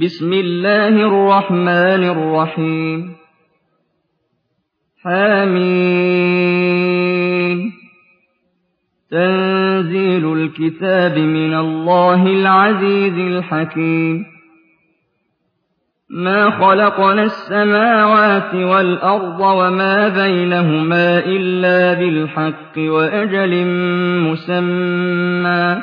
بسم الله الرحمن الرحيم. حميم تنزيل الكتاب من الله العزيز الحكيم. ما خلقنا السماوات والأرض وما بينهما إلا بالحق وأجل مسمى.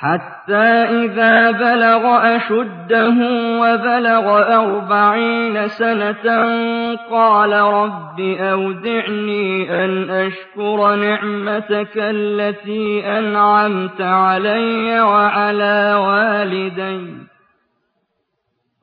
حَتَّىٰ إِذَا بَلَغَ أَشُدَّهُ وَبَلَغَ أَرْبَعِينَ سَنَةً قَالَ رَبِّ أَوْزِعْنِي أَنْ أَشْكُرَ نِعْمَتَكَ الَّتِي أَنْعَمْتَ عَلَيَّ وَعَلَىٰ وَالِدَيَّ.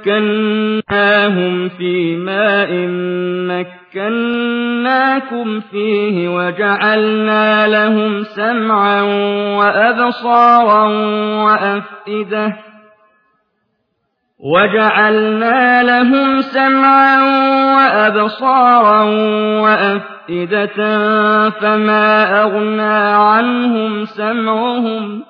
مَكَّنَّاهُمْ فِي مَاءٍ مَّكَّنَّاكُمْ فِيهِ وَجَعَلْنَا لَهُمْ سَمْعًا وَأَبْصَارًا وَأَفْئِدَةً وَجَعَلْنَا لَهُمْ سَمْعًا وَأَبْصَارًا وَأَفْئِدَةً فَمَا أَغْنَىٰ عَنْهُمْ سَمْعُهُمْ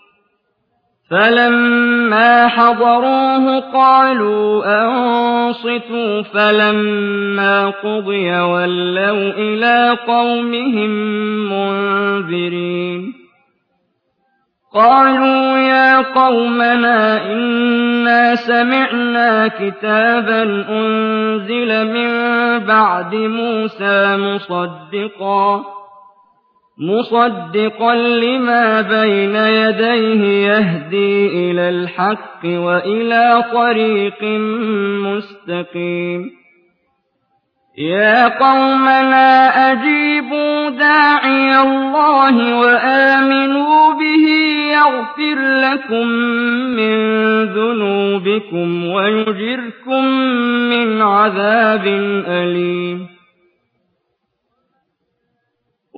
فلما حضروه قالوا أنصتوا فلما قضي ولوا إلى قومهم منذرين قالوا يا قومنا إنا سمعنا كتابا أنزل من بعد موسى مصدقا مصدقا لما بين يديه يهدي إلى الحق وإلى طريق مستقيم. يا قومنا أجيبوا داعي الله وآمنوا به يغفر لكم من ذنوبكم ويجركم من عذاب أليم.